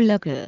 Glöckl